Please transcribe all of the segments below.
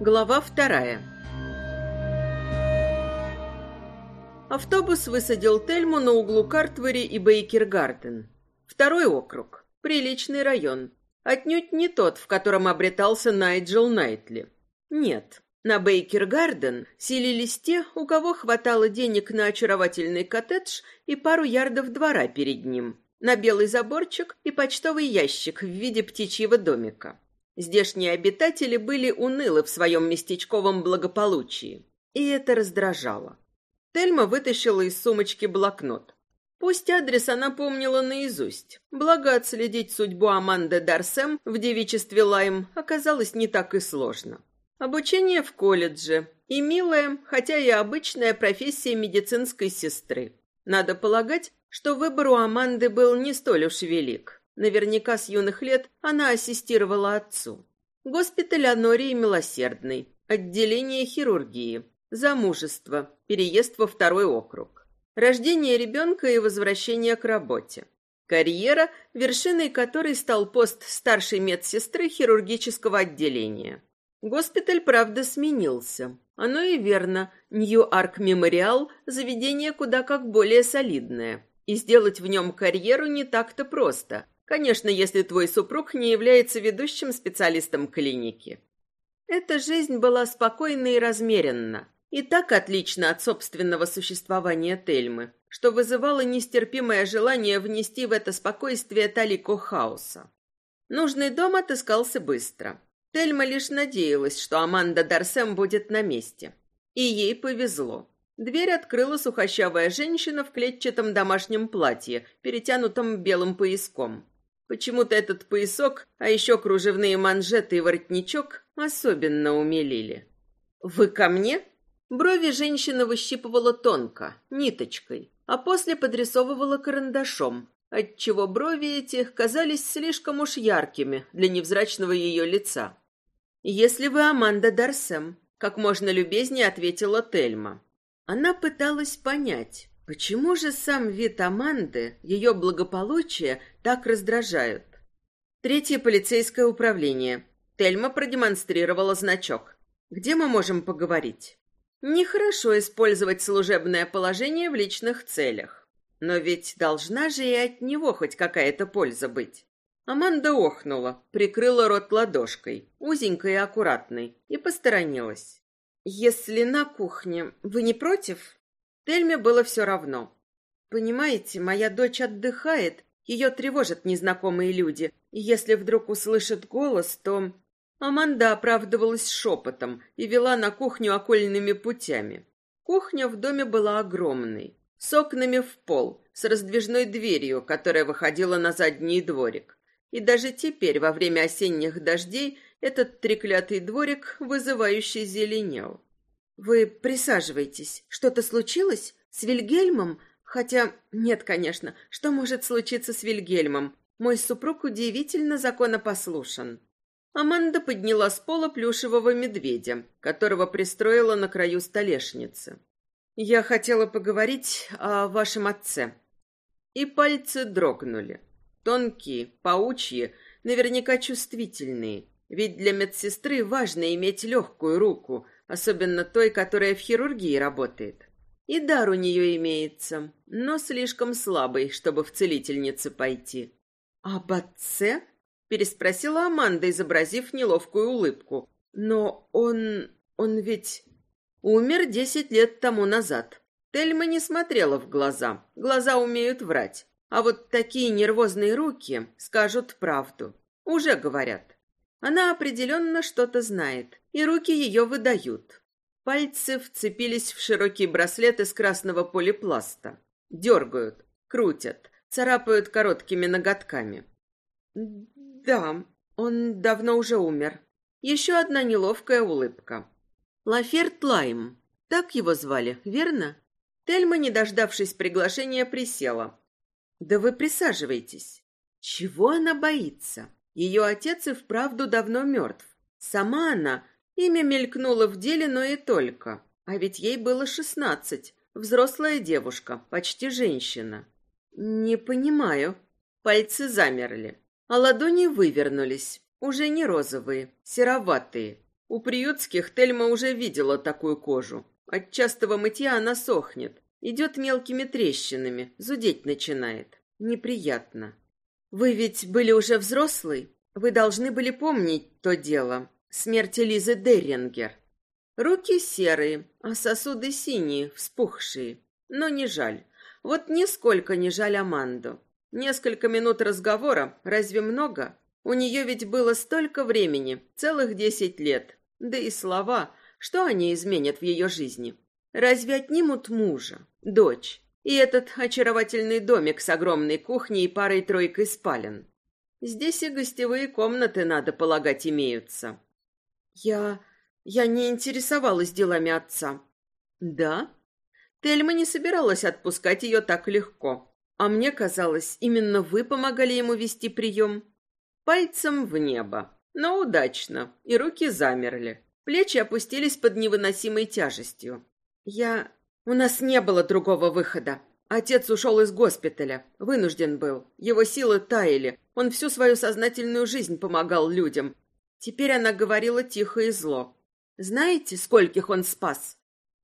Глава вторая Автобус высадил Тельму на углу Картвери и Бейкер-Гарден. Второй округ. Приличный район. Отнюдь не тот, в котором обретался Найджел Найтли. Нет, на Бейкер-Гарден селились те, у кого хватало денег на очаровательный коттедж и пару ярдов двора перед ним, на белый заборчик и почтовый ящик в виде птичьего домика. Здешние обитатели были унылы в своем местечковом благополучии, и это раздражало. Тельма вытащила из сумочки блокнот. Пусть адрес она помнила наизусть, благо отследить судьбу Аманды Дарсем в девичестве Лайм оказалось не так и сложно. Обучение в колледже и милая, хотя и обычная профессия медицинской сестры. Надо полагать, что выбор у Аманды был не столь уж велик. Наверняка с юных лет она ассистировала отцу. Госпиталь Анории Милосердный, отделение хирургии, замужество, переезд во второй округ, рождение ребенка и возвращение к работе. Карьера, вершиной которой стал пост старшей медсестры хирургического отделения. Госпиталь, правда, сменился. Оно и верно. Нью-Арк Мемориал – заведение куда как более солидное. И сделать в нем карьеру не так-то просто. Конечно, если твой супруг не является ведущим специалистом клиники. Эта жизнь была спокойна и размеренна. И так отлично от собственного существования Тельмы, что вызывало нестерпимое желание внести в это спокойствие талику хаоса. Нужный дом отыскался быстро. Тельма лишь надеялась, что Аманда Дарсем будет на месте. И ей повезло. Дверь открыла сухощавая женщина в клетчатом домашнем платье, перетянутом белым пояском. Почему-то этот поясок, а еще кружевные манжеты и воротничок особенно умилили. «Вы ко мне?» Брови женщина выщипывала тонко, ниточкой, а после подрисовывала карандашом, отчего брови эти казались слишком уж яркими для невзрачного ее лица. «Если вы Аманда Дарсем», — как можно любезнее ответила Тельма. Она пыталась понять, почему же сам вид Аманды, ее благополучие, так раздражают. Третье полицейское управление. Тельма продемонстрировала значок. «Где мы можем поговорить?» Нехорошо использовать служебное положение в личных целях. Но ведь должна же и от него хоть какая-то польза быть. Аманда охнула, прикрыла рот ладошкой, узенькой и аккуратной, и посторонилась. «Если на кухне, вы не против?» Тельме было все равно. «Понимаете, моя дочь отдыхает, ее тревожат незнакомые люди, если вдруг услышит голос, то...» Аманда оправдывалась шепотом и вела на кухню окольными путями. Кухня в доме была огромной, с окнами в пол, с раздвижной дверью, которая выходила на задний дворик. И даже теперь, во время осенних дождей, этот треклятый дворик вызывающе зеленел. «Вы присаживайтесь. Что-то случилось? С Вильгельмом? Хотя, нет, конечно, что может случиться с Вильгельмом? Мой супруг удивительно законопослушен». Аманда подняла с пола плюшевого медведя, которого пристроила на краю столешницы. «Я хотела поговорить о вашем отце». И пальцы дрогнули. Тонкие, паучьи, наверняка чувствительные. Ведь для медсестры важно иметь легкую руку, особенно той, которая в хирургии работает. И дар у нее имеется, но слишком слабый, чтобы в целительнице пойти. «Об отце?» — переспросила Аманда, изобразив неловкую улыбку. «Но он... он ведь...» «Умер десять лет тому назад». Тельма не смотрела в глаза. Глаза умеют врать. А вот такие нервозные руки скажут правду. Уже говорят. Она определенно что-то знает, и руки ее выдают. Пальцы вцепились в широкий браслет из красного полипласта. Дергают, крутят, царапают короткими ноготками. Да, он давно уже умер. Еще одна неловкая улыбка. Лаферт Лайм. Так его звали, верно? Тельма, не дождавшись приглашения, присела, да вы присаживайтесь. Чего она боится? Ее отец и вправду давно мертв. Сама она, имя мелькнуло в деле, но и только. А ведь ей было шестнадцать. Взрослая девушка, почти женщина. Не понимаю. Пальцы замерли, а ладони вывернулись, уже не розовые, сероватые. У приютских Тельма уже видела такую кожу. От частого мытья она сохнет, идет мелкими трещинами, зудеть начинает. Неприятно. Вы ведь были уже взрослый? Вы должны были помнить то дело. Смерть Лизы Деррингер. Руки серые, а сосуды синие, вспухшие. Но не жаль. Вот нисколько не жаль Аманду. Несколько минут разговора, разве много? У нее ведь было столько времени, целых десять лет. Да и слова, что они изменят в ее жизни? Разве отнимут мужа, дочь и этот очаровательный домик с огромной кухней и парой-тройкой спален? Здесь и гостевые комнаты, надо полагать, имеются. Я... я не интересовалась делами отца. Да? Тельма не собиралась отпускать ее так легко. А мне казалось, именно вы помогали ему вести прием. Пальцем в небо. Но удачно. И руки замерли. Плечи опустились под невыносимой тяжестью. Я... У нас не было другого выхода. Отец ушел из госпиталя. Вынужден был. Его силы таяли. Он всю свою сознательную жизнь помогал людям. Теперь она говорила тихо и зло. Знаете, скольких он спас?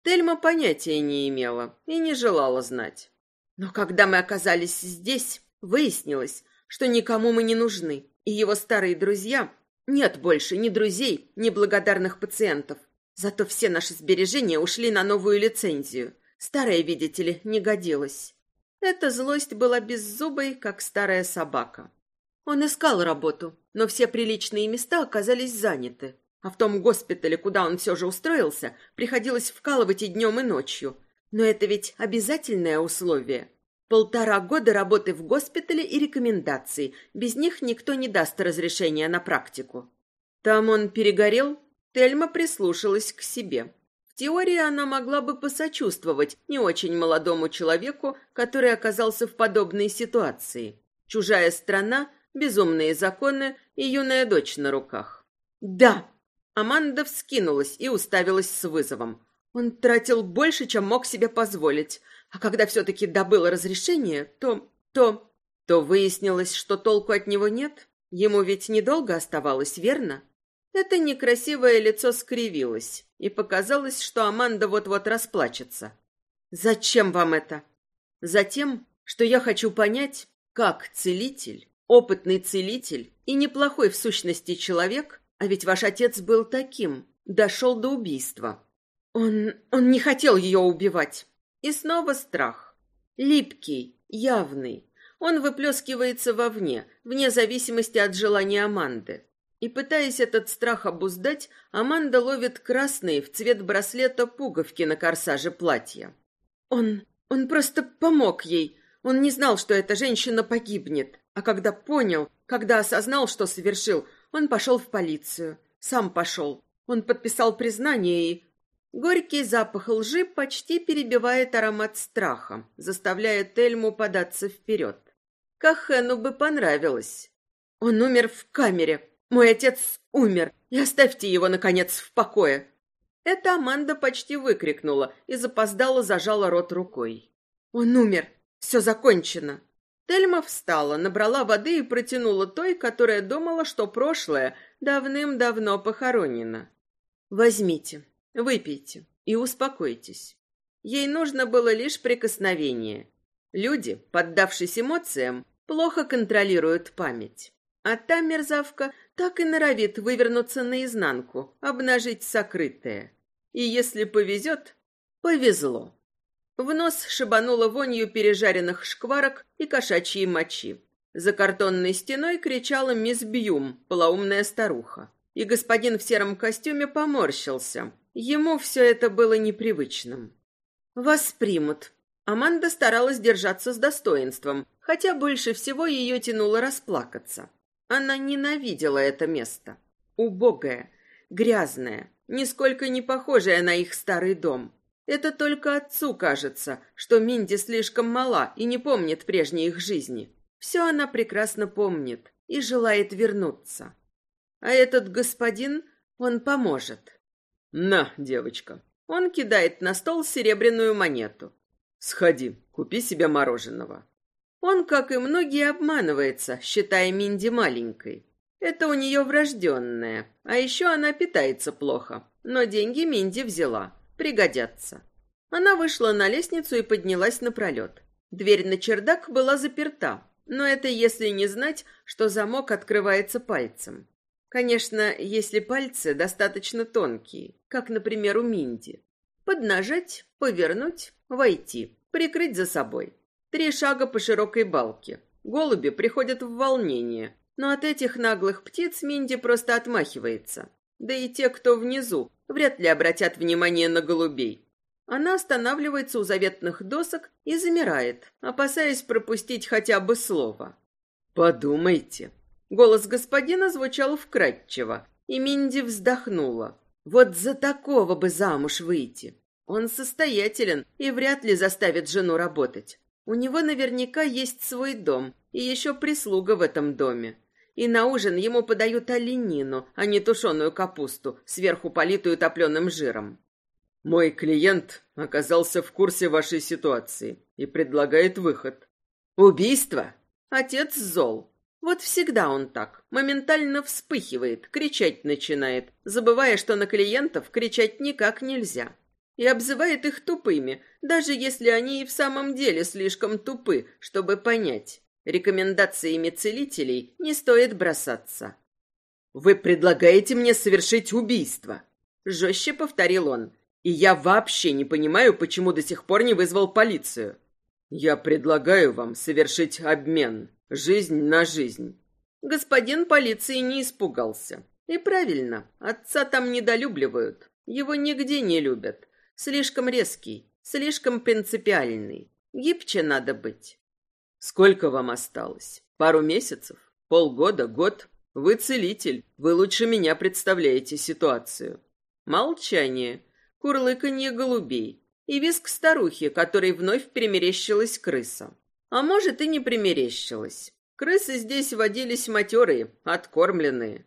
Тельма понятия не имела и не желала знать. Но когда мы оказались здесь, выяснилось, что никому мы не нужны, и его старые друзья... Нет больше ни друзей, ни благодарных пациентов. Зато все наши сбережения ушли на новую лицензию. Старая, видите ли, не годилась. Эта злость была беззубой, как старая собака. Он искал работу, но все приличные места оказались заняты. А в том госпитале, куда он все же устроился, приходилось вкалывать и днем, и ночью. Но это ведь обязательное условие. Полтора года работы в госпитале и рекомендации. Без них никто не даст разрешения на практику. Там он перегорел. Тельма прислушалась к себе. В теории она могла бы посочувствовать не очень молодому человеку, который оказался в подобной ситуации. Чужая страна, безумные законы и юная дочь на руках. «Да!» Аманда вскинулась и уставилась с вызовом. Он тратил больше, чем мог себе позволить. А когда все-таки добыл разрешение, то... то... то выяснилось, что толку от него нет. Ему ведь недолго оставалось, верно? Это некрасивое лицо скривилось, и показалось, что Аманда вот-вот расплачется. «Зачем вам это?» «Затем, что я хочу понять, как целитель, опытный целитель и неплохой в сущности человек а ведь ваш отец был таким, дошел до убийства. Он... он не хотел ее убивать. И снова страх. Липкий, явный. Он выплескивается вовне, вне зависимости от желания Аманды. И пытаясь этот страх обуздать, Аманда ловит красные в цвет браслета пуговки на корсаже платья. Он... он просто помог ей. Он не знал, что эта женщина погибнет. А когда понял, когда осознал, что совершил, он пошел в полицию. Сам пошел. Он подписал признание и... Горький запах лжи почти перебивает аромат страха, заставляя Тельму податься вперед. Кахену бы понравилось. Он умер в камере. Мой отец умер. И оставьте его, наконец, в покое. Это Аманда почти выкрикнула и запоздала зажала рот рукой. Он умер. Все закончено. Тельма встала, набрала воды и протянула той, которая думала, что прошлое давным-давно похоронено. «Возьмите, выпейте и успокойтесь». Ей нужно было лишь прикосновение. Люди, поддавшись эмоциям, плохо контролируют память. А та мерзавка так и норовит вывернуться наизнанку, обнажить сокрытое. И если повезет, повезло. В нос шибануло вонью пережаренных шкварок и кошачьей мочи. За картонной стеной кричала мисс Бьюм, полоумная старуха. И господин в сером костюме поморщился. Ему все это было непривычным. «Вас примут». Аманда старалась держаться с достоинством, хотя больше всего ее тянуло расплакаться. Она ненавидела это место. Убогое, грязное, нисколько не похожее на их старый дом. Это только отцу кажется, что Минди слишком мала и не помнит прежней их жизни. Все она прекрасно помнит и желает вернуться. А этот господин, он поможет. На, девочка. Он кидает на стол серебряную монету. Сходи, купи себе мороженого. Он, как и многие, обманывается, считая Минди маленькой. Это у нее врожденное, а еще она питается плохо. Но деньги Минди взяла, пригодятся. Она вышла на лестницу и поднялась напролет. Дверь на чердак была заперта, но это если не знать, что замок открывается пальцем. Конечно, если пальцы достаточно тонкие, как, например, у Минди. Поднажать, повернуть, войти, прикрыть за собой. Три шага по широкой балке. Голуби приходят в волнение, но от этих наглых птиц Минди просто отмахивается. Да и те, кто внизу, вряд ли обратят внимание на голубей. Она останавливается у заветных досок и замирает, опасаясь пропустить хотя бы слово. «Подумайте». Голос господина звучал вкрадчиво, и Минди вздохнула. «Вот за такого бы замуж выйти. Он состоятелен и вряд ли заставит жену работать. У него наверняка есть свой дом и еще прислуга в этом доме. И на ужин ему подают оленину, а не тушеную капусту, сверху политую топленым жиром. Мой клиент оказался в курсе вашей ситуации и предлагает выход. Убийство? Отец зол. Вот всегда он так, моментально вспыхивает, кричать начинает, забывая, что на клиентов кричать никак нельзя и обзывает их тупыми, даже если они и в самом деле слишком тупы, чтобы понять. Рекомендациями целителей не стоит бросаться. «Вы предлагаете мне совершить убийство?» Жестче повторил он. «И я вообще не понимаю, почему до сих пор не вызвал полицию. Я предлагаю вам совершить обмен. Жизнь на жизнь». Господин полиции не испугался. И правильно, отца там недолюбливают. Его нигде не любят. Слишком резкий, слишком принципиальный. Гибче надо быть. Сколько вам осталось? Пару месяцев? Полгода? Год? Вы целитель. Вы лучше меня представляете ситуацию. Молчание. Курлыканье голубей. И виск старухи, которой вновь примерещилась крыса. А может, и не примерещилась. Крысы здесь водились матерые, откормленные.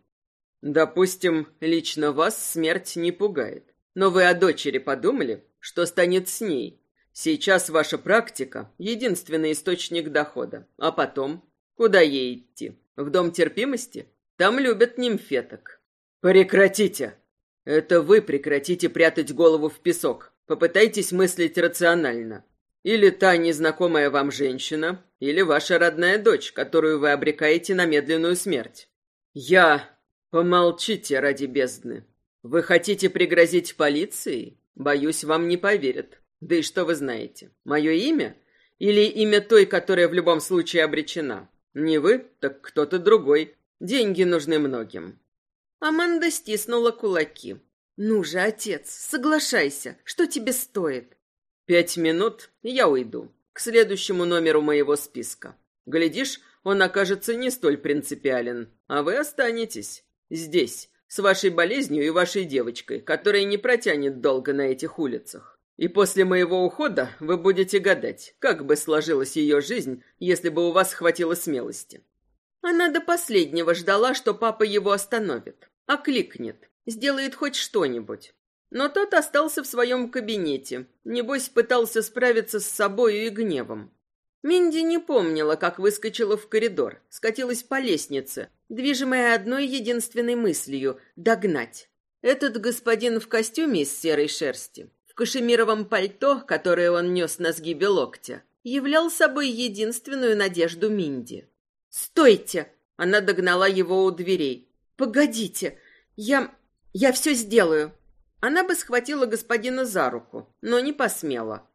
Допустим, лично вас смерть не пугает. Но вы о дочери подумали? Что станет с ней? Сейчас ваша практика — единственный источник дохода. А потом? Куда ей идти? В дом терпимости? Там любят нимфеток. Прекратите! Это вы прекратите прятать голову в песок. Попытайтесь мыслить рационально. Или та незнакомая вам женщина, или ваша родная дочь, которую вы обрекаете на медленную смерть. Я... Помолчите ради бездны. Вы хотите пригрозить полиции? Боюсь, вам не поверят. Да и что вы знаете? Мое имя? Или имя той, которая в любом случае обречена? Не вы, так кто-то другой. Деньги нужны многим. Аманда стиснула кулаки. Ну же, отец, соглашайся. Что тебе стоит? Пять минут, и я уйду. К следующему номеру моего списка. Глядишь, он окажется не столь принципиален, а вы останетесь здесь, с вашей болезнью и вашей девочкой, которая не протянет долго на этих улицах. И после моего ухода вы будете гадать, как бы сложилась ее жизнь, если бы у вас хватило смелости. Она до последнего ждала, что папа его остановит, окликнет, сделает хоть что-нибудь. Но тот остался в своем кабинете, небось пытался справиться с собою и гневом. Минди не помнила, как выскочила в коридор, скатилась по лестнице, движимая одной единственной мыслью — догнать. Этот господин в костюме из серой шерсти, в кашемировом пальто, которое он нес на сгибе локтя, являл собой единственную надежду Минди. «Стойте!» — она догнала его у дверей. «Погодите! Я... я все сделаю!» Она бы схватила господина за руку, но не посмела.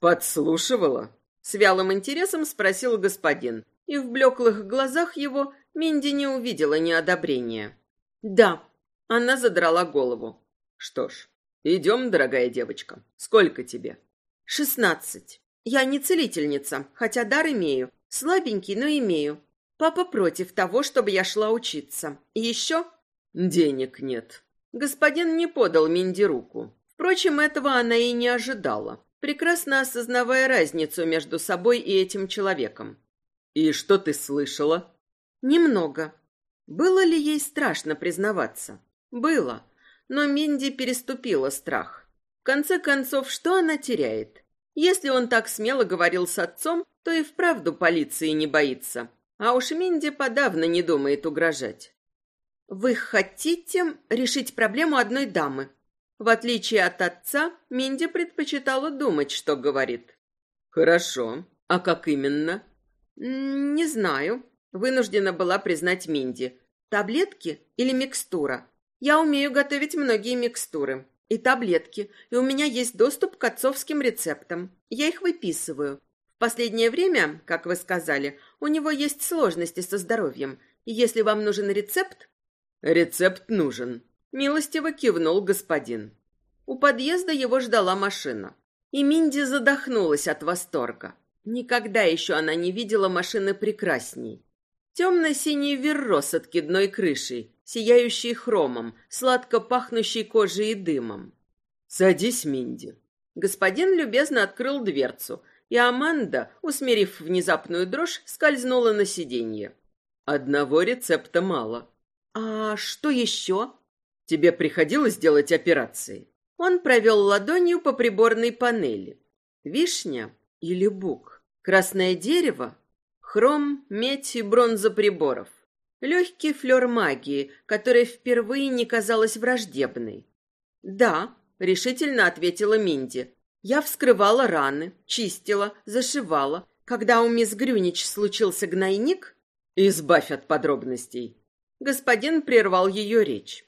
«Подслушивала?» С вялым интересом спросил господин, и в блеклых глазах его Минди не увидела неодобрения. «Да», — она задрала голову. «Что ж, идем, дорогая девочка. Сколько тебе?» «Шестнадцать. Я не целительница, хотя дар имею. Слабенький, но имею. Папа против того, чтобы я шла учиться. И еще...» «Денег нет». Господин не подал Минди руку. Впрочем, этого она и не ожидала прекрасно осознавая разницу между собой и этим человеком. «И что ты слышала?» «Немного. Было ли ей страшно признаваться?» «Было. Но Минди переступила страх. В конце концов, что она теряет? Если он так смело говорил с отцом, то и вправду полиции не боится. А уж Минди подавно не думает угрожать. Вы хотите решить проблему одной дамы? В отличие от отца, Минди предпочитала думать, что говорит. Хорошо. А как именно? Не знаю. Вынуждена была признать Минди. Таблетки или микстура? Я умею готовить многие микстуры. И таблетки. И у меня есть доступ к отцовским рецептам. Я их выписываю. В последнее время, как вы сказали, у него есть сложности со здоровьем. И если вам нужен рецепт... Рецепт нужен. Милостиво кивнул господин. У подъезда его ждала машина. И Минди задохнулась от восторга. Никогда еще она не видела машины прекрасней. Темно-синий верро с откидной крышей, сияющий хромом, сладко пахнущий кожей и дымом. «Садись, Минди». Господин любезно открыл дверцу, и Аманда, усмирив внезапную дрожь, скользнула на сиденье. «Одного рецепта мало». «А что еще?» «Тебе приходилось делать операции?» Он провел ладонью по приборной панели. «Вишня или бук? Красное дерево? Хром, медь и бронза приборов. Легкий флер магии, которая впервые не казалась враждебной. «Да», — решительно ответила Минди. «Я вскрывала раны, чистила, зашивала. Когда у мисс Грюнич случился гнойник...» «Избавь от подробностей». Господин прервал ее речь.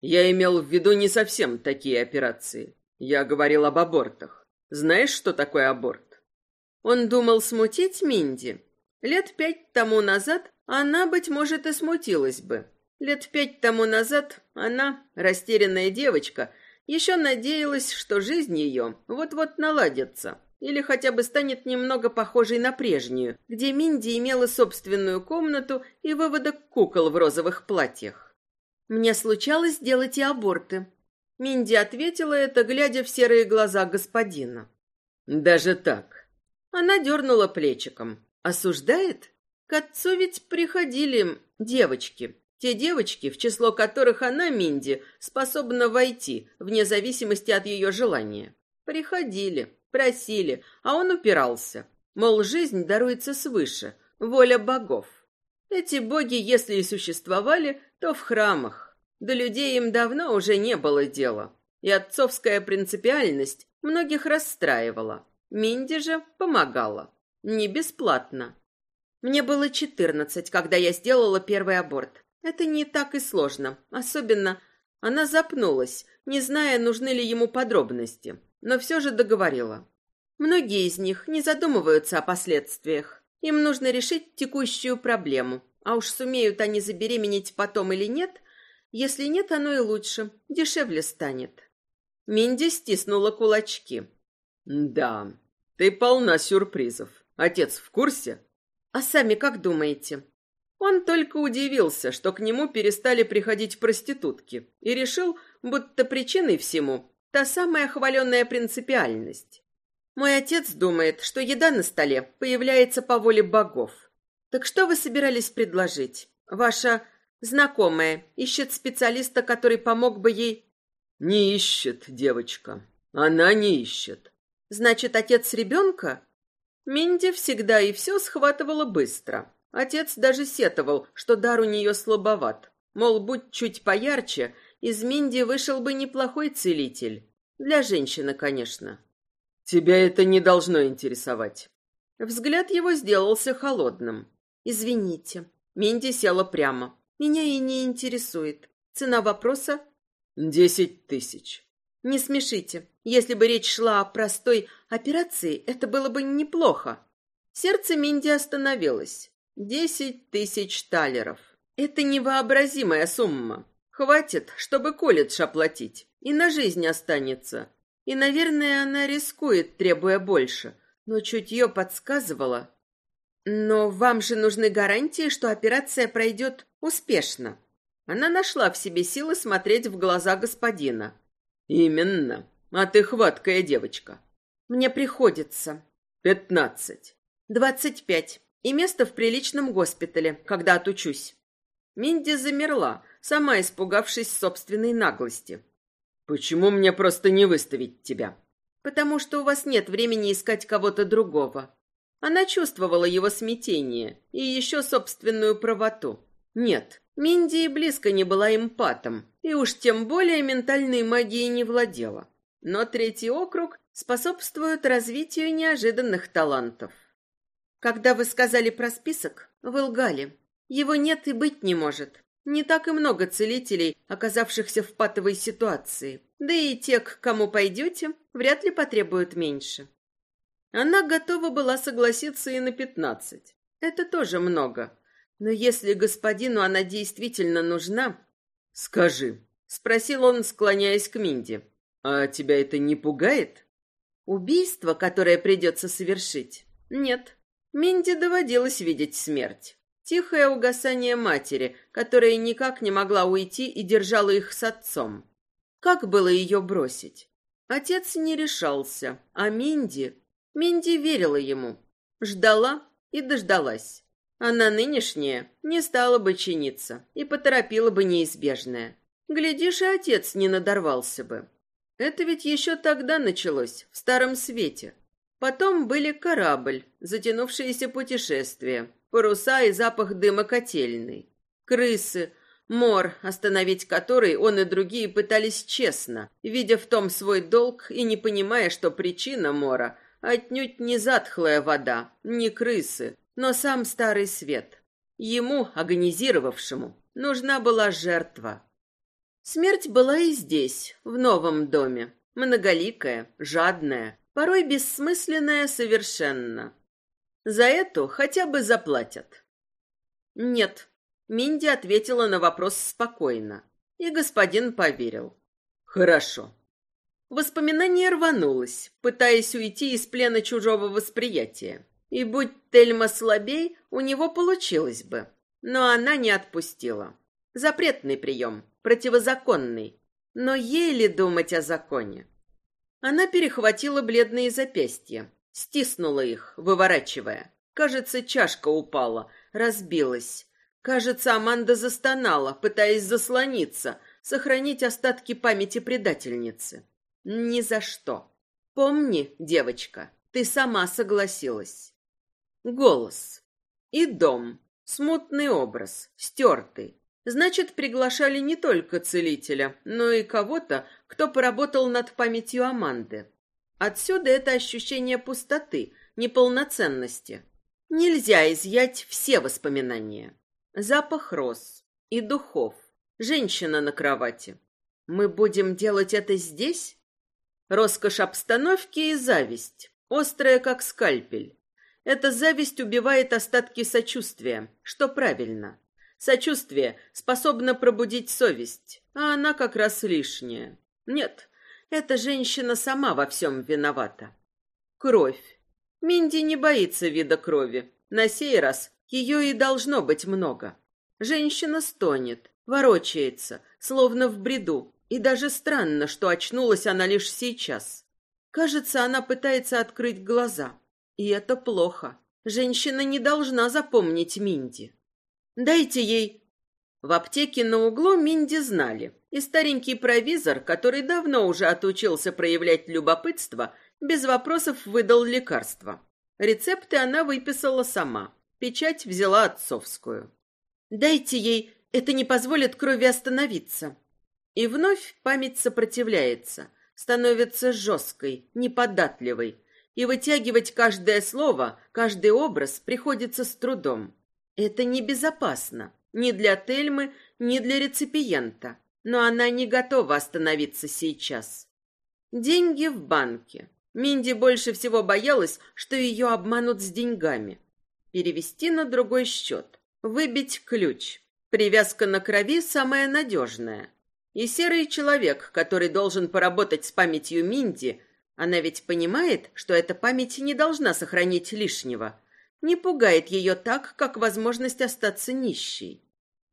«Я имел в виду не совсем такие операции. Я говорил об абортах. Знаешь, что такое аборт?» Он думал смутить Минди. Лет пять тому назад она, быть может, и смутилась бы. Лет пять тому назад она, растерянная девочка, еще надеялась, что жизнь ее вот-вот наладится или хотя бы станет немного похожей на прежнюю, где Минди имела собственную комнату и выводок кукол в розовых платьях. «Мне случалось делать и аборты». Минди ответила это, глядя в серые глаза господина. «Даже так?» Она дернула плечиком. «Осуждает?» К отцу ведь приходили девочки. Те девочки, в число которых она, Минди, способна войти, вне зависимости от ее желания. Приходили, просили, а он упирался. Мол, жизнь даруется свыше, воля богов. Эти боги, если и существовали, то в храмах. До людей им давно уже не было дела. И отцовская принципиальность многих расстраивала. Минди же помогала. Не бесплатно. Мне было четырнадцать, когда я сделала первый аборт. Это не так и сложно. Особенно она запнулась, не зная, нужны ли ему подробности, но все же договорила. Многие из них не задумываются о последствиях. Им нужно решить текущую проблему. А уж сумеют они забеременеть потом или нет, если нет, оно и лучше, дешевле станет. Минди стиснула кулачки. «Да, ты полна сюрпризов. Отец в курсе?» А сами как думаете? Он только удивился, что к нему перестали приходить проститутки, и решил, будто причиной всему та самая хваленная принципиальность. Мой отец думает, что еда на столе появляется по воле богов. Так что вы собирались предложить? Ваша знакомая ищет специалиста, который помог бы ей... Не ищет, девочка. Она не ищет. Значит, отец ребенка? Минди всегда и все схватывала быстро. Отец даже сетовал, что дар у нее слабоват. Мол, будь чуть поярче, из Минди вышел бы неплохой целитель. Для женщины, конечно. Тебя это не должно интересовать. Взгляд его сделался холодным. Извините. Минди села прямо. Меня и не интересует. Цена вопроса? Десять тысяч. Не смешите. Если бы речь шла о простой операции, это было бы неплохо. Сердце Минди остановилось. Десять тысяч талеров. Это невообразимая сумма. Хватит, чтобы колледж оплатить. И на жизнь останется. И, наверное, она рискует, требуя больше. Но чутье подсказывало. Но вам же нужны гарантии, что операция пройдет успешно. Она нашла в себе силы смотреть в глаза господина. Именно. А ты хваткая девочка. Мне приходится. Пятнадцать. Двадцать пять. И место в приличном госпитале, когда отучусь. Минди замерла, сама испугавшись собственной наглости. Почему мне просто не выставить тебя? Потому что у вас нет времени искать кого-то другого. Она чувствовала его смятение и еще собственную правоту. Нет, Минди и близко не была эмпатом, и уж тем более ментальной магией не владела. Но третий округ способствует развитию неожиданных талантов. Когда вы сказали про список, вы лгали. Его нет и быть не может. Не так и много целителей, оказавшихся в патовой ситуации. Да и те, к кому пойдете, вряд ли потребуют меньше. Она готова была согласиться и на пятнадцать. Это тоже много. Но если господину она действительно нужна... «Скажи», — спросил он, склоняясь к Минди, — «а тебя это не пугает?» «Убийство, которое придется совершить?» «Нет. Минди доводилось видеть смерть. Тихое угасание матери, которая никак не могла уйти и держала их с отцом. Как было ее бросить? Отец не решался, а Минди... Минди верила ему. Ждала и дождалась. Она нынешняя не стала бы чиниться и поторопила бы неизбежное. Глядишь, и отец не надорвался бы. Это ведь еще тогда началось, в Старом Свете. Потом были корабль, затянувшиеся путешествия, паруса и запах дыма котельной. Крысы, мор, остановить который он и другие пытались честно, видя в том свой долг и не понимая, что причина мора отнюдь не затхлая вода, не крысы, но сам старый свет. Ему, агонизировавшему, нужна была жертва. Смерть была и здесь, в новом доме, многоликая, жадная, порой бессмысленная совершенно. За эту хотя бы заплатят. Нет, Минди ответила на вопрос спокойно, и господин поверил. Хорошо. Воспоминание рванулось, пытаясь уйти из плена чужого восприятия. И будь Тельма слабей, у него получилось бы. Но она не отпустила. Запретный прием, противозаконный. Но ей ли думать о законе? Она перехватила бледные запястья, Стиснула их, выворачивая. Кажется, чашка упала, разбилась. Кажется, Аманда застонала, пытаясь заслониться, сохранить остатки памяти предательницы. Ни за что. Помни, девочка, ты сама согласилась. Голос. И дом. Смутный образ, стертый. Значит, приглашали не только целителя, но и кого-то, кто поработал над памятью Аманды. Отсюда это ощущение пустоты, неполноценности. Нельзя изъять все воспоминания. Запах роз и духов. Женщина на кровати. Мы будем делать это здесь? Роскошь обстановки и зависть, острая как скальпель. Эта зависть убивает остатки сочувствия, что правильно. Сочувствие способно пробудить совесть, а она как раз лишняя. Нет, эта женщина сама во всем виновата. Кровь. Минди не боится вида крови. На сей раз ее и должно быть много. Женщина стонет, ворочается, словно в бреду, и даже странно, что очнулась она лишь сейчас. Кажется, она пытается открыть глаза. И это плохо. Женщина не должна запомнить Минди. Дайте ей... В аптеке на углу Минди знали и старенький провизор, который давно уже отучился проявлять любопытство, без вопросов выдал лекарство. Рецепты она выписала сама. Печать взяла отцовскую. «Дайте ей, это не позволит крови остановиться». И вновь память сопротивляется, становится жесткой, неподатливой, и вытягивать каждое слово, каждый образ приходится с трудом. Это небезопасно ни для Тельмы, ни для реципиента но она не готова остановиться сейчас. Деньги в банке. Минди больше всего боялась, что ее обманут с деньгами. Перевести на другой счет. Выбить ключ. Привязка на крови самая надежная. И серый человек, который должен поработать с памятью Минди, она ведь понимает, что эта память не должна сохранить лишнего. Не пугает ее так, как возможность остаться нищей.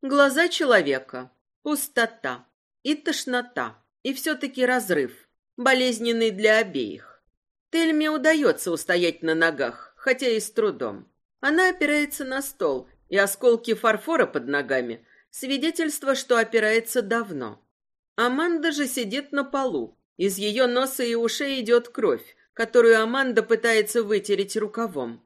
Глаза человека, Пустота и тошнота, и все-таки разрыв, болезненный для обеих. Тельме удается устоять на ногах, хотя и с трудом. Она опирается на стол, и осколки фарфора под ногами – свидетельство, что опирается давно. Аманда же сидит на полу. Из ее носа и ушей идет кровь, которую Аманда пытается вытереть рукавом.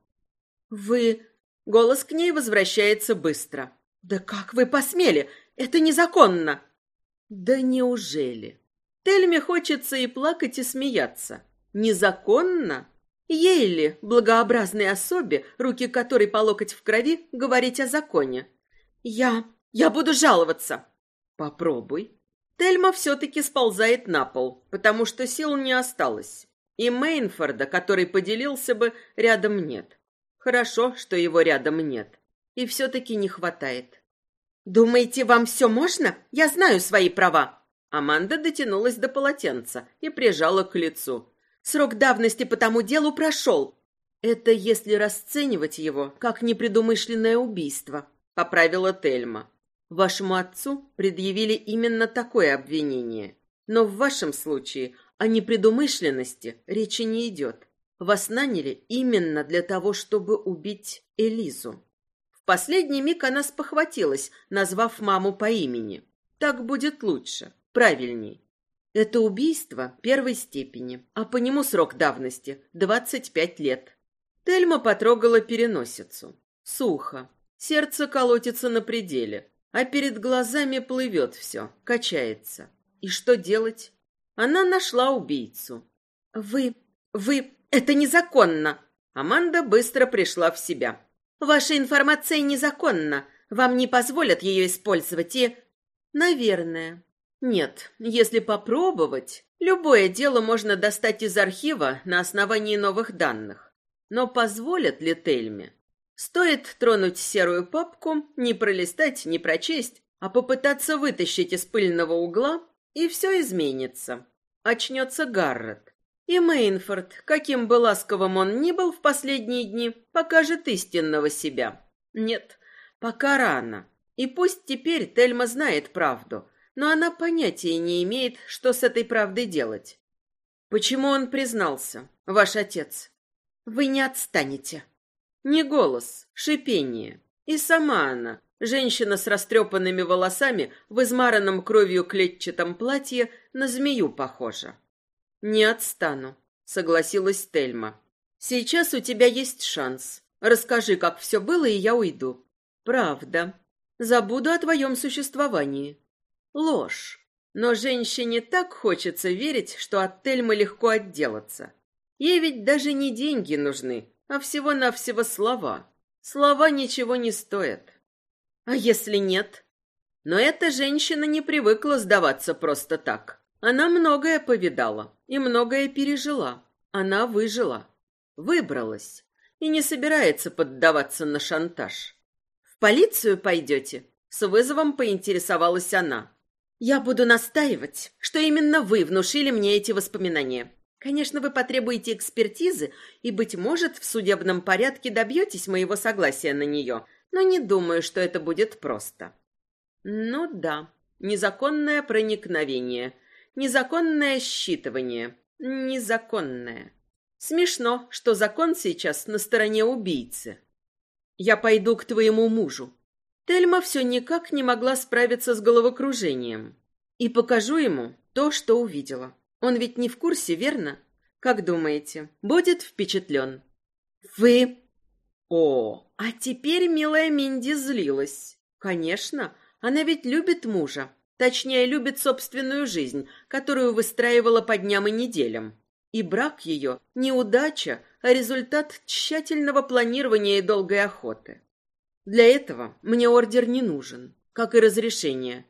Вы... Голос к ней возвращается быстро. Да как вы посмели? Это незаконно. Да неужели? Тельме хочется и плакать, и смеяться. Незаконно? Ей ли, благообразной особе, руки которой по локоть в крови, говорить о законе? Я... я буду жаловаться. Попробуй. Тельма все-таки сползает на пол, потому что сил не осталось. И Мейнфорда, который поделился бы, рядом нет. Хорошо, что его рядом нет. И все-таки не хватает. «Думаете, вам все можно? Я знаю свои права!» Аманда дотянулась до полотенца и прижала к лицу. Срок давности по тому делу прошел. Это если расценивать его как непредумышленное убийство, поправила Тельма. Вашему отцу предъявили именно такое обвинение. Но в вашем случае о непредумышленности речи не идет. Вас наняли именно для того, чтобы убить Элизу. В последний миг она спохватилась, назвав маму по имени. Так будет лучше, правильней. Это убийство первой степени, а по нему срок давности – 25 лет. Тельма потрогала переносицу. Сухо. Сердце колотится на пределе, а перед глазами плывет все, качается. И что делать? Она нашла убийцу. «Вы... вы... это незаконно!» Аманда быстро пришла в себя. «Ваша информация незаконна. Вам не позволят ее использовать и...» «Наверное. Нет, если попробовать, любое дело можно достать из архива на основании новых данных. Но позволят ли Тельме? Стоит тронуть серую папку, не пролистать, не прочесть, а попытаться вытащить из пыльного угла, и все изменится. Очнется Гаррет. И Мейнфорд, каким бы ласковым он ни был в последние дни, покажет истинного себя. Нет, пока рано. И пусть теперь Тельма знает правду, но она понятия не имеет, что с этой правдой делать. Почему он признался, ваш отец? Вы не отстанете. Не голос, шипение. И сама она, женщина с растрепанными волосами, в измаранном кровью клетчатом платье, на змею похожа. Не отстану, согласилась Тельма. Сейчас у тебя есть шанс. Расскажи, как все было, и я уйду. Правда. Забуду о твоем существовании. Ложь. Но женщине так хочется верить, что от Тельмы легко отделаться. Ей ведь даже не деньги нужны, а всего-навсего слова. Слова ничего не стоят. А если нет? Но эта женщина не привыкла сдаваться просто так. Она многое повидала и многое пережила. Она выжила, выбралась и не собирается поддаваться на шантаж. «В полицию пойдете?» — с вызовом поинтересовалась она. Я буду настаивать, что именно вы внушили мне эти воспоминания. Конечно, вы потребуете экспертизы и, быть может, в судебном порядке добьетесь моего согласия на нее, но не думаю, что это будет просто. Ну да, незаконное проникновение, незаконное считывание, незаконное. Смешно, что закон сейчас на стороне убийцы. Я пойду к твоему мужу, Тельма все никак не могла справиться с головокружением. И покажу ему то, что увидела. Он ведь не в курсе, верно? Как думаете, будет впечатлен? Вы... О, а теперь милая Минди злилась. Конечно, она ведь любит мужа. Точнее, любит собственную жизнь, которую выстраивала по дням и неделям. И брак ее – неудача, а результат тщательного планирования и долгой охоты. Для этого мне ордер не нужен, как и разрешение.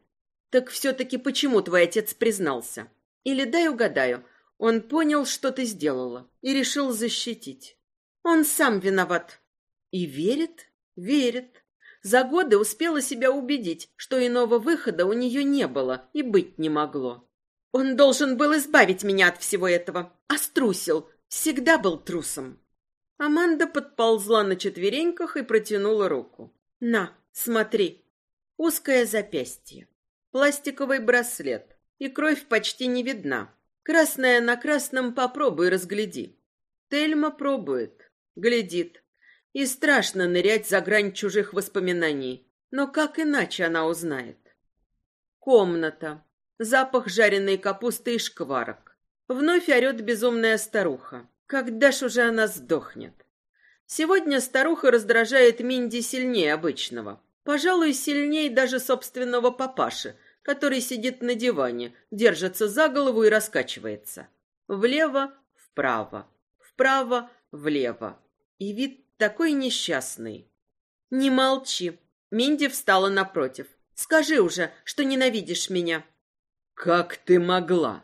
Так все-таки почему твой отец признался? Или дай угадаю, он понял, что ты сделала, и решил защитить. Он сам виноват. И верит? Верит. За годы успела себя убедить, что иного выхода у нее не было и быть не могло. Он должен был избавить меня от всего этого, а струсил, всегда был трусом. Аманда подползла на четвереньках и протянула руку. «На, смотри!» Узкое запястье, пластиковый браслет, и кровь почти не видна. Красная на красном попробуй разгляди. Тельма пробует, глядит. И страшно нырять за грань чужих воспоминаний. Но как иначе она узнает? Комната. Запах жареной капусты и шкварок. Вновь орет безумная старуха. Когда ж уже она сдохнет? Сегодня старуха раздражает Минди сильнее обычного. Пожалуй, сильнее даже собственного папаши, который сидит на диване, держится за голову и раскачивается. Влево, вправо, вправо, влево. И вид такой несчастный. «Не молчи!» Минди встала напротив. «Скажи уже, что ненавидишь меня!» «Как ты могла?»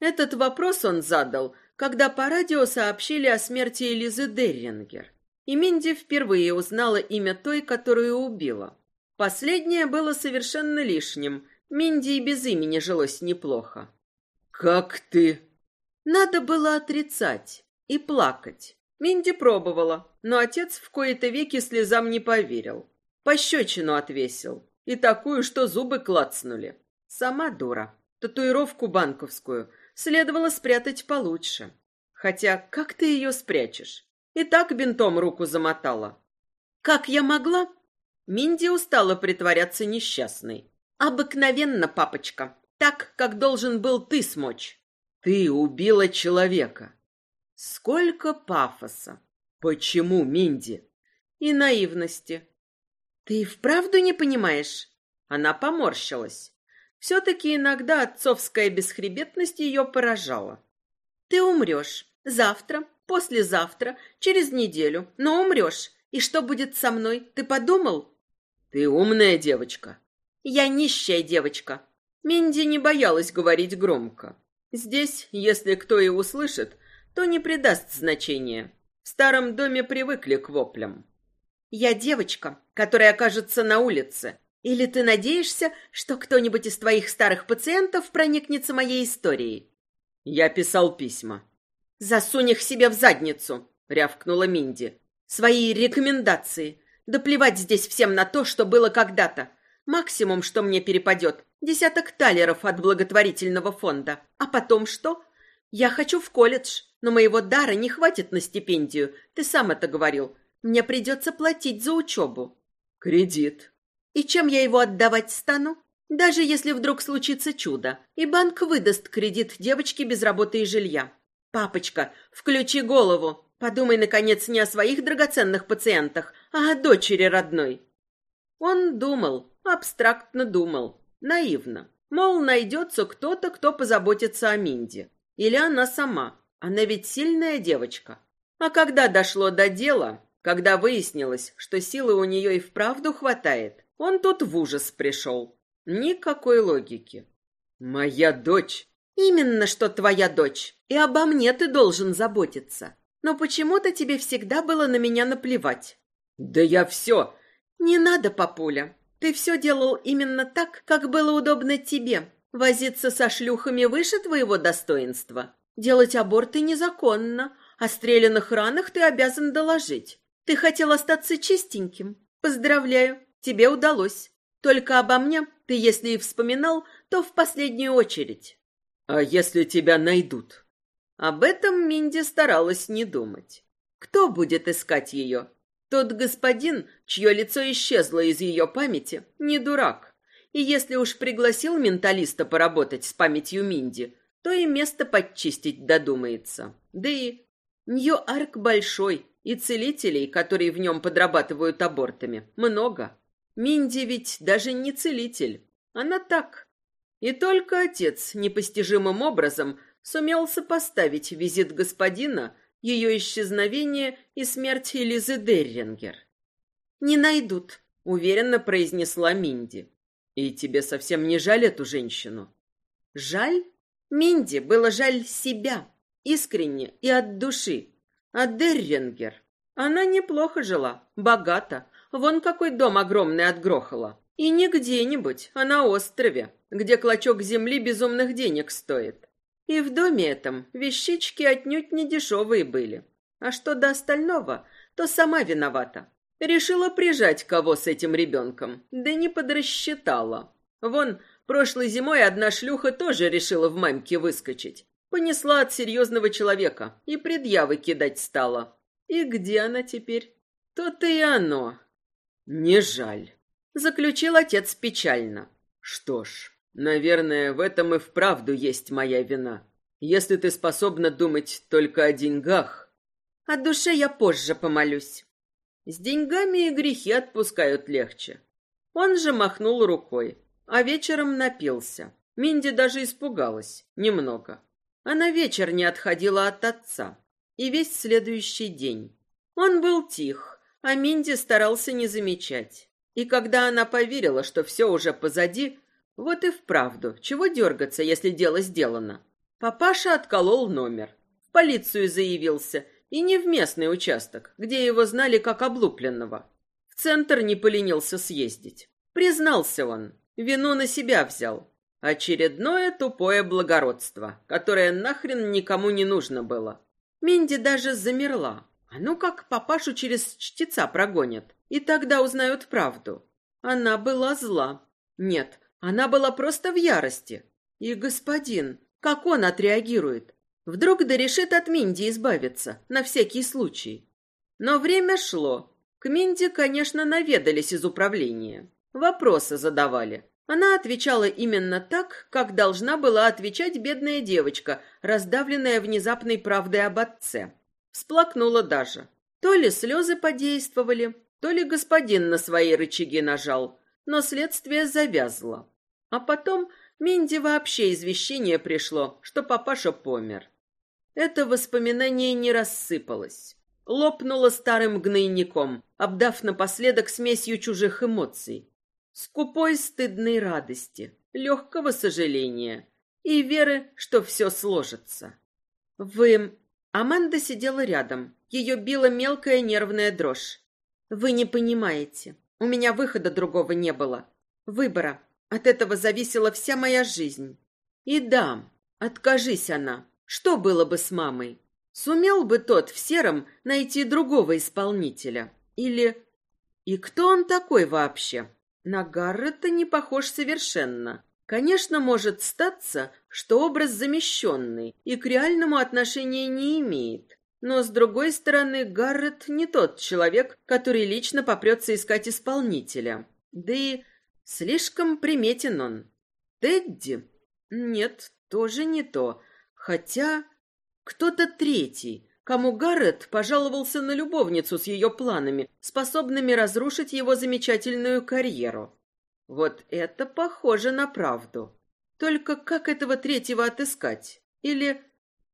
Этот вопрос он задал, когда по радио сообщили о смерти Элизы Деррингер. И Минди впервые узнала имя той, которую убила. Последнее было совершенно лишним. Минди и без имени жилось неплохо. «Как ты?» Надо было отрицать и плакать. Минди пробовала, но отец в кои-то веки слезам не поверил. Пощечину отвесил. И такую, что зубы клацнули. Сама дура. Татуировку банковскую следовало спрятать получше. Хотя как ты ее спрячешь? И так бинтом руку замотала. Как я могла? Минди устала притворяться несчастной. Обыкновенно, папочка. Так, как должен был ты смочь. Ты убила человека. Сколько пафоса. Почему, Минди? И наивности. Ты вправду не понимаешь? Она поморщилась. Все-таки иногда отцовская бесхребетность ее поражала. Ты умрешь. Завтра, послезавтра, через неделю. Но умрешь. И что будет со мной? Ты подумал? Ты умная девочка. Я нищая девочка. Минди не боялась говорить громко. Здесь, если кто и услышит, то не придаст значения. В старом доме привыкли к воплям. Я девочка, которая окажется на улице. Или ты надеешься, что кто-нибудь из твоих старых пациентов проникнется моей историей? Я писал письма. Засунь их себе в задницу, рявкнула Минди. Свои рекомендации. Да плевать здесь всем на то, что было когда-то. Максимум, что мне перепадет, десяток талеров от благотворительного фонда. А потом что? Я хочу в колледж, но моего дара не хватит на стипендию. Ты сам это говорил. Мне придется платить за учебу. Кредит. И чем я его отдавать стану? Даже если вдруг случится чудо, и банк выдаст кредит девочке без работы и жилья. Папочка, включи голову. Подумай, наконец, не о своих драгоценных пациентах, а о дочери родной. Он думал, абстрактно думал, наивно. Мол, найдется кто-то, кто позаботится о Минде. Или она сама. Она ведь сильная девочка. А когда дошло до дела, когда выяснилось, что силы у нее и вправду хватает, он тут в ужас пришел. Никакой логики. «Моя дочь!» «Именно что твоя дочь. И обо мне ты должен заботиться. Но почему-то тебе всегда было на меня наплевать». «Да я все...» «Не надо, папуля. Ты все делал именно так, как было удобно тебе. Возиться со шлюхами выше твоего достоинства. Делать аборты незаконно. О стрелянных ранах ты обязан доложить. Ты хотел остаться чистеньким. Поздравляю, тебе удалось. Только обо мне ты, если и вспоминал, то в последнюю очередь. А если тебя найдут? Об этом Минди старалась не думать. Кто будет искать ее? Тот господин, чье лицо исчезло из ее памяти, не дурак. И если уж пригласил менталиста поработать с памятью Минди, то и место подчистить додумается. Да и Нью-Арк большой, и целителей, которые в нем подрабатывают абортами, много. Минди ведь даже не целитель. Она так. И только отец непостижимым образом сумел сопоставить визит господина ее исчезновение и смерть Элизы Деррингер. «Не найдут», — уверенно произнесла Минди. «И тебе совсем не жаль эту женщину?» «Жаль? Минди было жаль себя, искренне и от души. А Деррингер, она неплохо жила, богата. Вон какой дом огромный отгрохала. И не где-нибудь, а на острове, где клочок земли безумных денег стоит. И в доме этом вещички отнюдь не дешевые были. А что до остального, то сама виновата. Решила прижать кого с этим ребенком, да не подрасчитала. Вон, прошлой зимой одна шлюха тоже решила в мамке выскочить. Понесла от серьезного человека и предъявы кидать стала. И где она теперь? То-то и оно. Не жаль. Заключил отец печально. Что ж, Наверное, в этом и вправду есть моя вина. Если ты способна думать только о деньгах... О душе я позже помолюсь. С деньгами и грехи отпускают легче. Он же махнул рукой, а вечером напился. Минди даже испугалась. Немного. Она вечер не отходила от отца. И весь следующий день. Он был тих, а Минди старался не замечать. И когда она поверила, что все уже позади, вот и вправду, чего дергаться, если дело сделано? Папаша отколол номер. В полицию заявился, и не в местный участок, где его знали как облупленного. В центр не поленился съездить. Признался он, вину на себя взял. Очередное тупое благородство, которое нахрен никому не нужно было. Минди даже замерла. А ну как папашу через чтеца прогонят, и тогда узнают правду. Она была зла. Нет, она была просто в ярости. И господин, как он отреагирует? Вдруг да решит от Минди избавиться, на всякий случай. Но время шло. К Минди, конечно, наведались из управления. Вопросы задавали. Она отвечала именно так, как должна была отвечать бедная девочка, раздавленная внезапной правдой об отце. Всплакнула даже. То ли слезы подействовали, то ли господин на свои рычаги нажал, но следствие завязло. А потом Минди вообще извещение пришло, что папаша помер. Это воспоминание не рассыпалось. Лопнуло старым гнойником, обдав напоследок смесью чужих эмоций. Скупой стыдной радости, легкого сожаления и веры, что все сложится. Вы... Аманда сидела рядом. Ее била мелкая нервная дрожь. Вы не понимаете. У меня выхода другого не было. Выбора. От этого зависела вся моя жизнь. И да, откажись она. Что было бы с мамой? Сумел бы тот в сером найти другого исполнителя? Или... И кто он такой вообще? На Гаррета не похож совершенно. Конечно, может статься, что образ замещенный и к реальному отношения не имеет. Но, с другой стороны, Гаррет не тот человек, который лично попрется искать исполнителя. Да и слишком приметен он. Тедди? Нет, тоже не то. Хотя кто-то третий, кому Гаррет пожаловался на любовницу с ее планами, способными разрушить его замечательную карьеру. Вот это похоже на правду. Только как этого третьего отыскать? Или...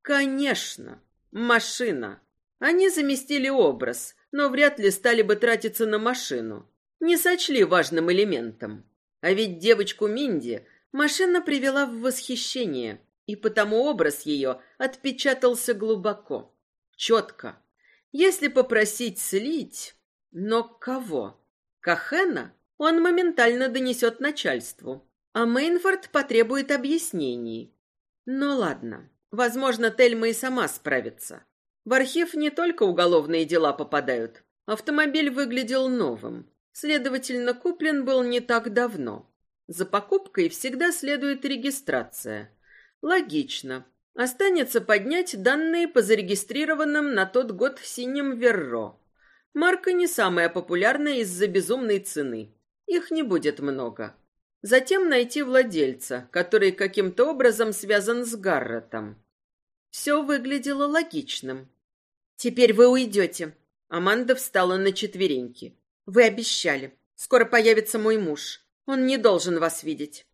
Конечно, машина. Они заместили образ, но вряд ли стали бы тратиться на машину. Не сочли важным элементом. А ведь девочку Минди машина привела в восхищение и потому образ ее отпечатался глубоко, четко. Если попросить слить, но кого? Кахена он моментально донесет начальству, а Мейнфорд потребует объяснений. Ну ладно, возможно, Тельма и сама справится. В архив не только уголовные дела попадают. Автомобиль выглядел новым, следовательно, куплен был не так давно. За покупкой всегда следует регистрация – Логично. Останется поднять данные по зарегистрированным на тот год синим Верро. Марка не самая популярная из-за безумной цены. Их не будет много. Затем найти владельца, который каким-то образом связан с Гарретом. Все выглядело логичным. «Теперь вы уйдете». Аманда встала на четвереньки. «Вы обещали. Скоро появится мой муж. Он не должен вас видеть».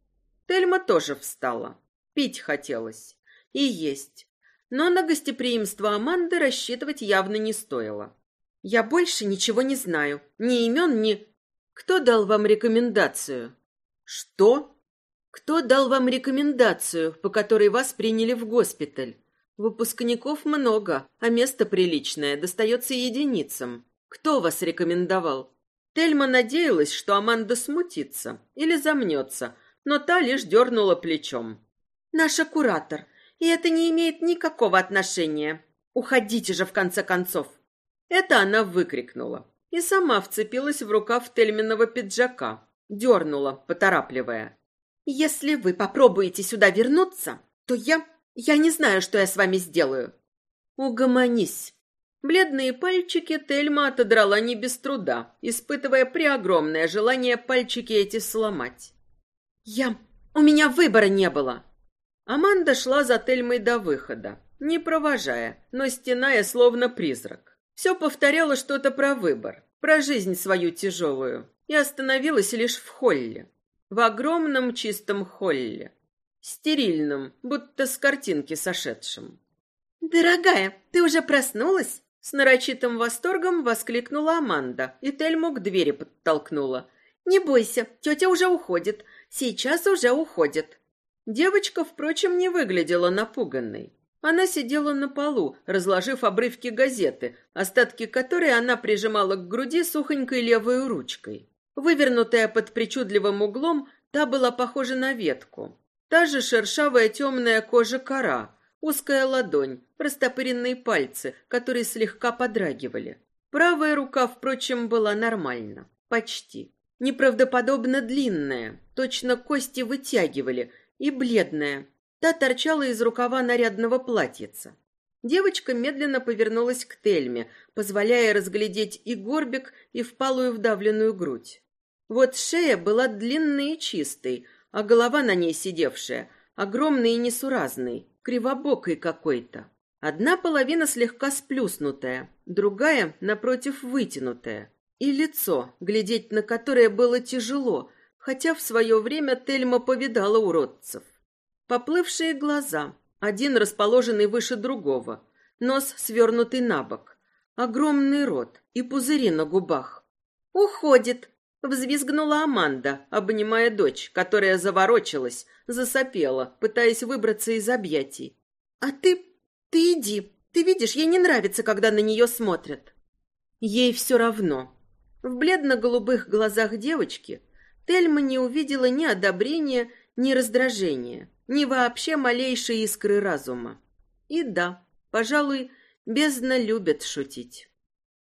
Тельма тоже встала. Пить хотелось. И есть. Но на гостеприимство Аманды рассчитывать явно не стоило. «Я больше ничего не знаю. Ни имен, ни...» «Кто дал вам рекомендацию?» «Что?» «Кто дал вам рекомендацию, по которой вас приняли в госпиталь?» «Выпускников много, а место приличное достается единицам. Кто вас рекомендовал?» Тельма надеялась, что Аманда смутится или замнется, но та лишь дернула плечом. Наша куратор, и это не имеет никакого отношения. Уходите же, в конце концов!» Это она выкрикнула и сама вцепилась в рукав Тельминого пиджака, дернула, поторапливая. «Если вы попробуете сюда вернуться, то я... я не знаю, что я с вами сделаю». «Угомонись!» Бледные пальчики Тельма отодрала не без труда, испытывая преогромное желание пальчики эти сломать. «Я... у меня выбора не было!» Аманда шла за Тельмой до выхода, не провожая, но стеная словно призрак. Все повторяла что-то про выбор, про жизнь свою тяжелую, и остановилась лишь в холле. В огромном чистом холле. Стерильном, будто с картинки сошедшим. «Дорогая, ты уже проснулась?» С нарочитым восторгом воскликнула Аманда, и Тельму к двери подтолкнула. «Не бойся, тетя уже уходит. Сейчас уже уходит». Девочка, впрочем, не выглядела напуганной. Она сидела на полу, разложив обрывки газеты, остатки которой она прижимала к груди сухонькой левой ручкой. Вывернутая под причудливым углом, та была похожа на ветку. Та же шершавая темная кожа кора, узкая ладонь, растопыренные пальцы, которые слегка подрагивали. Правая рука, впрочем, была нормальна. Почти. Неправдоподобно длинная, точно кости вытягивали, и бледная, Та торчала из рукава нарядного платьица. Девочка медленно повернулась к Тельме, позволяя разглядеть и горбик, и впалую вдавленную грудь. Вот шея была длинной и чистой, а голова на ней сидевшая, огромной и несуразной, кривобокой какой-то. Одна половина слегка сплюснутая, другая, напротив, вытянутая. И лицо, глядеть на которое было тяжело, хотя в свое время Тельма повидала уродцев. Поплывшие глаза, один расположенный выше другого, нос свернутый на бок, огромный рот и пузыри на губах. «Уходит!» — взвизгнула Аманда, обнимая дочь, которая заворочилась, засопела, пытаясь выбраться из объятий. «А ты... ты иди. Ты видишь, ей не нравится, когда на нее смотрят». Ей все равно. В бледно-голубых глазах девочки Тельма не увидела ни одобрения, ни раздражения ни вообще малейшей искры разума. И да, пожалуй, бездна любит шутить.